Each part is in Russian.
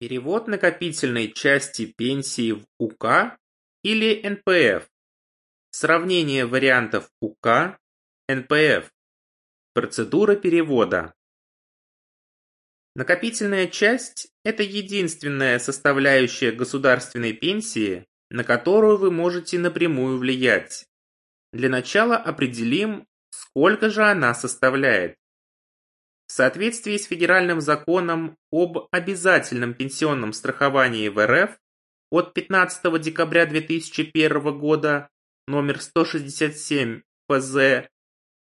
Перевод накопительной части пенсии в УК или НПФ. Сравнение вариантов УК, НПФ. Процедура перевода. Накопительная часть – это единственная составляющая государственной пенсии, на которую вы можете напрямую влиять. Для начала определим, сколько же она составляет. В соответствии с Федеральным законом об обязательном пенсионном страховании в РФ от 15 декабря 2001 года номер 167 ПЗ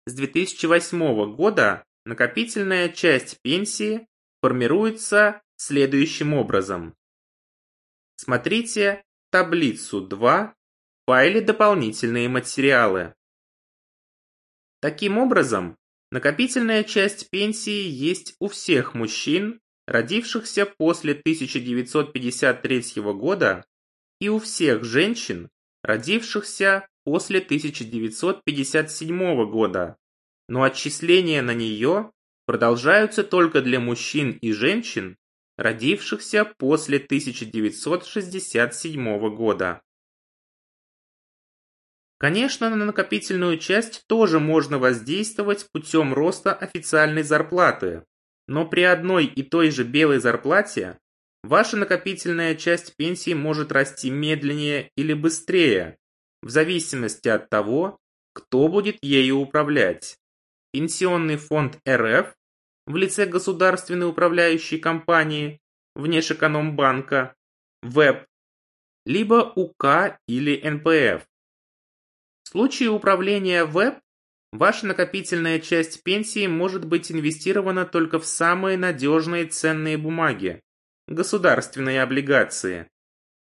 с 2008 года накопительная часть пенсии формируется следующим образом. Смотрите таблицу 2 в файле «Дополнительные материалы». Таким образом, Накопительная часть пенсии есть у всех мужчин, родившихся после 1953 года, и у всех женщин, родившихся после 1957 года, но отчисления на нее продолжаются только для мужчин и женщин, родившихся после 1967 года. Конечно, на накопительную часть тоже можно воздействовать путем роста официальной зарплаты, но при одной и той же белой зарплате ваша накопительная часть пенсии может расти медленнее или быстрее, в зависимости от того, кто будет ею управлять. Пенсионный фонд РФ в лице государственной управляющей компании, Внешэкономбанка, ВЭБ, либо УК или НПФ. Случае управления ВЭБ, ваша накопительная часть пенсии может быть инвестирована только в самые надежные ценные бумаги – государственные облигации.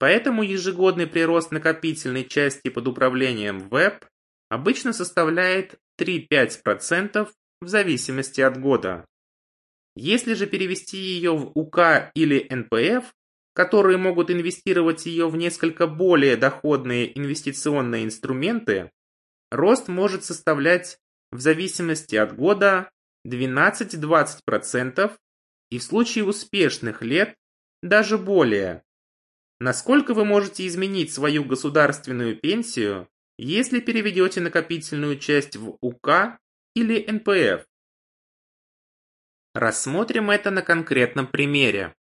Поэтому ежегодный прирост накопительной части под управлением ВЭБ обычно составляет 3-5% в зависимости от года. Если же перевести ее в УК или НПФ, которые могут инвестировать ее в несколько более доходные инвестиционные инструменты, рост может составлять в зависимости от года 12-20% и в случае успешных лет даже более. Насколько вы можете изменить свою государственную пенсию, если переведете накопительную часть в УК или НПФ? Рассмотрим это на конкретном примере.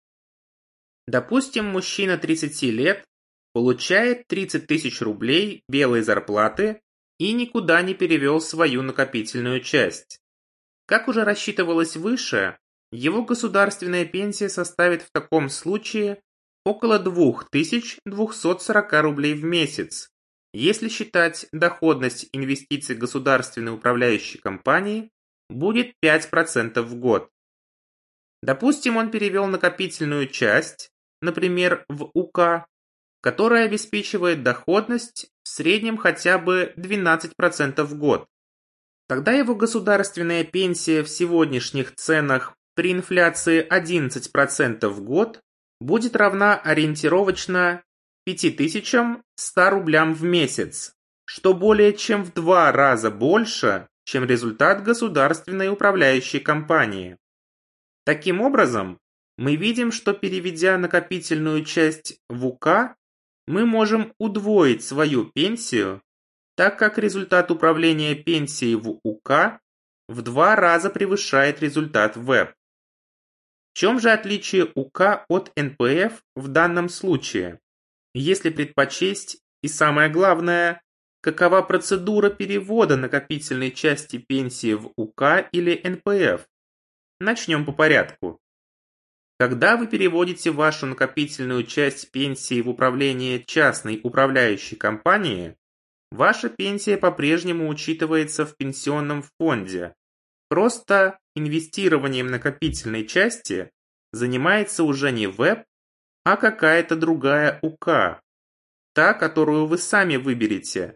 Допустим, мужчина 30 лет получает 30 тысяч рублей белой зарплаты и никуда не перевел свою накопительную часть. Как уже рассчитывалось выше, его государственная пенсия составит в таком случае около 2240 рублей в месяц, если считать доходность инвестиций государственной управляющей компании будет 5% в год. Допустим, он перевел накопительную часть, например, в УК, которая обеспечивает доходность в среднем хотя бы 12% в год. Тогда его государственная пенсия в сегодняшних ценах при инфляции 11% в год будет равна ориентировочно 5100 рублям в месяц, что более чем в два раза больше, чем результат государственной управляющей компании. Таким образом, мы видим, что переведя накопительную часть в УК, мы можем удвоить свою пенсию, так как результат управления пенсией в УК в два раза превышает результат ВЭБ. В чем же отличие УК от НПФ в данном случае? Если предпочесть, и самое главное, какова процедура перевода накопительной части пенсии в УК или НПФ? Начнем по порядку. Когда вы переводите вашу накопительную часть пенсии в управление частной управляющей компании, ваша пенсия по-прежнему учитывается в пенсионном фонде. Просто инвестированием накопительной части занимается уже не ВЭБ, а какая-то другая УК, та, которую вы сами выберете,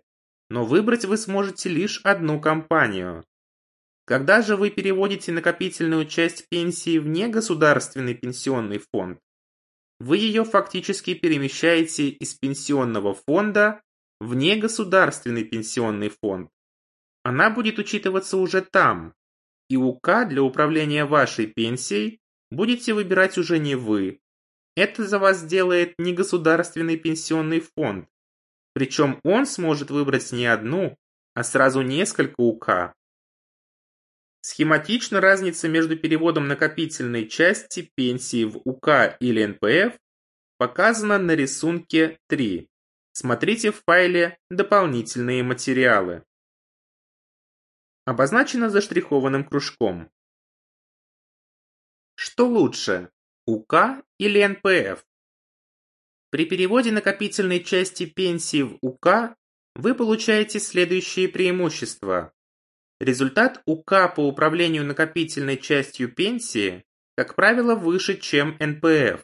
но выбрать вы сможете лишь одну компанию. Когда же вы переводите накопительную часть пенсии в негосударственный пенсионный фонд, вы ее фактически перемещаете из пенсионного фонда в негосударственный пенсионный фонд. Она будет учитываться уже там, и УК для управления вашей пенсией будете выбирать уже не вы, это за вас сделает негосударственный пенсионный фонд. Причем он сможет выбрать не одну, а сразу несколько УК. Схематично разница между переводом накопительной части пенсии в УК или НПФ показана на рисунке 3. Смотрите в файле «Дополнительные материалы». Обозначено заштрихованным кружком. Что лучше, УК или НПФ? При переводе накопительной части пенсии в УК вы получаете следующие преимущества. Результат УК по управлению накопительной частью пенсии, как правило, выше, чем НПФ.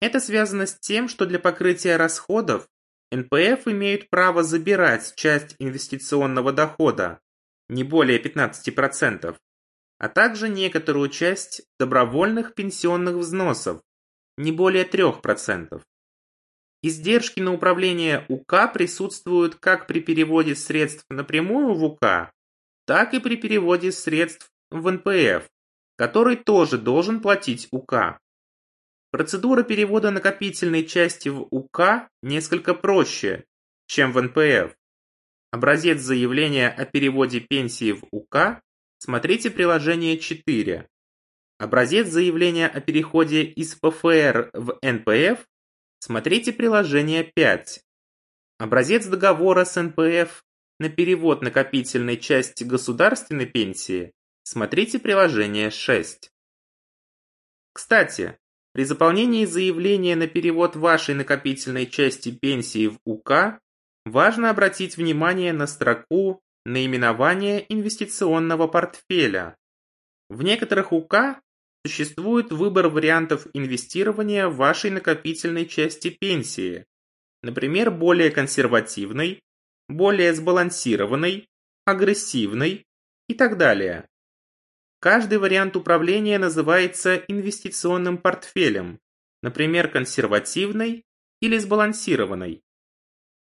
Это связано с тем, что для покрытия расходов НПФ имеют право забирать часть инвестиционного дохода, не более 15%, а также некоторую часть добровольных пенсионных взносов, не более 3%. Издержки на управление УК присутствуют как при переводе средств напрямую в УК, так и при переводе средств в НПФ, который тоже должен платить УК. Процедура перевода накопительной части в УК несколько проще, чем в НПФ. Образец заявления о переводе пенсии в УК смотрите приложение 4. Образец заявления о переходе из ПФР в НПФ смотрите приложение 5. Образец договора с НПФ на перевод накопительной части государственной пенсии смотрите приложение 6. Кстати, при заполнении заявления на перевод вашей накопительной части пенсии в УК важно обратить внимание на строку «Наименование инвестиционного портфеля». В некоторых УК существует выбор вариантов инвестирования вашей накопительной части пенсии, например, более консервативный, более сбалансированный, агрессивный и так далее. Каждый вариант управления называется инвестиционным портфелем, например, консервативный или сбалансированный.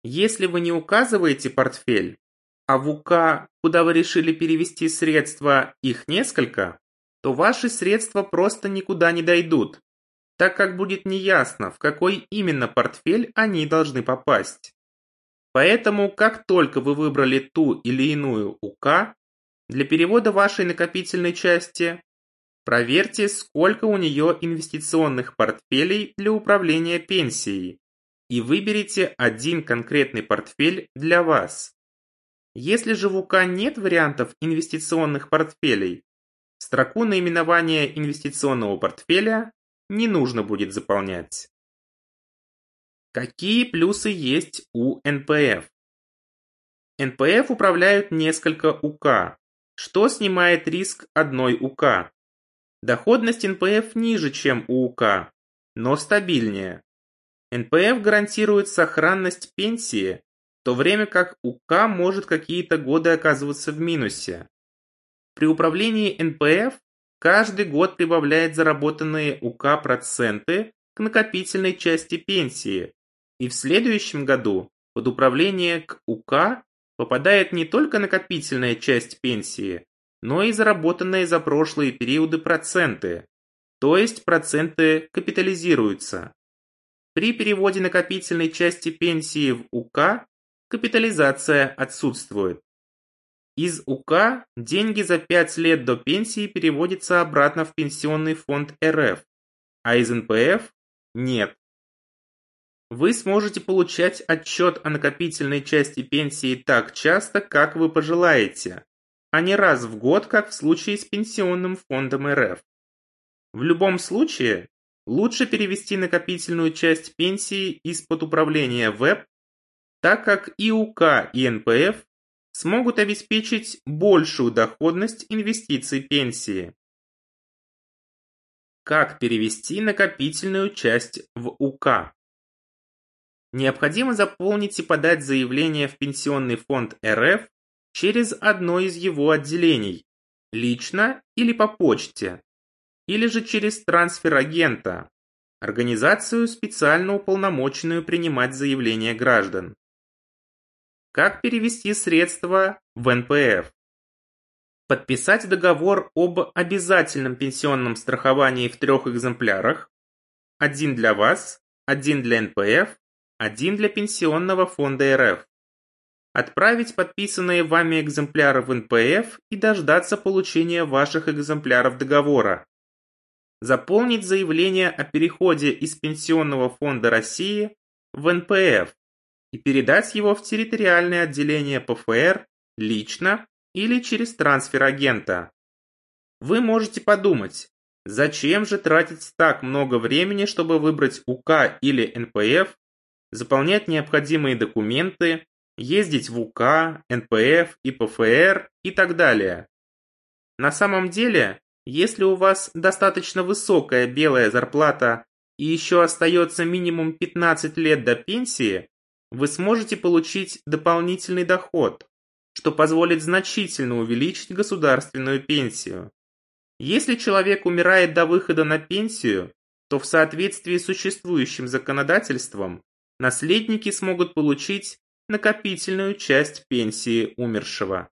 Если вы не указываете портфель, а в УК, куда вы решили перевести средства, их несколько, то ваши средства просто никуда не дойдут, так как будет неясно, в какой именно портфель они должны попасть. Поэтому, как только вы выбрали ту или иную УК, для перевода вашей накопительной части проверьте, сколько у нее инвестиционных портфелей для управления пенсией и выберите один конкретный портфель для вас. Если же в УК нет вариантов инвестиционных портфелей, строку наименования инвестиционного портфеля не нужно будет заполнять. Какие плюсы есть у НПФ? НПФ управляют несколько УК, что снимает риск одной УК. Доходность НПФ ниже, чем у УК, но стабильнее. НПФ гарантирует сохранность пенсии, в то время как УК может какие-то годы оказываться в минусе. При управлении НПФ каждый год прибавляет заработанные УК проценты к накопительной части пенсии, и в следующем году под управление к УК попадает не только накопительная часть пенсии, но и заработанные за прошлые периоды проценты, то есть проценты капитализируются. При переводе накопительной части пенсии в УК капитализация отсутствует. Из УК деньги за 5 лет до пенсии переводятся обратно в пенсионный фонд РФ, а из НПФ – нет. Вы сможете получать отчет о накопительной части пенсии так часто, как вы пожелаете, а не раз в год, как в случае с пенсионным фондом РФ. В любом случае, лучше перевести накопительную часть пенсии из-под управления ВЭП, так как и УК, и НПФ смогут обеспечить большую доходность инвестиций пенсии. Как перевести накопительную часть в УК? Необходимо заполнить и подать заявление в Пенсионный фонд РФ через одно из его отделений, лично или по почте, или же через трансфер агента, организацию, специально уполномоченную принимать заявления граждан. Как перевести средства в НПФ? Подписать договор об обязательном пенсионном страховании в трех экземплярах, один для вас, один для НПФ, один для Пенсионного фонда РФ. Отправить подписанные вами экземпляры в НПФ и дождаться получения ваших экземпляров договора. Заполнить заявление о переходе из Пенсионного фонда России в НПФ и передать его в территориальное отделение ПФР лично или через трансфер агента. Вы можете подумать, зачем же тратить так много времени, чтобы выбрать УК или НПФ, заполнять необходимые документы, ездить в УК, НПФ и ПФР и так далее. На самом деле, если у вас достаточно высокая белая зарплата и еще остается минимум 15 лет до пенсии, вы сможете получить дополнительный доход, что позволит значительно увеличить государственную пенсию. Если человек умирает до выхода на пенсию, то в соответствии с существующим законодательством наследники смогут получить накопительную часть пенсии умершего.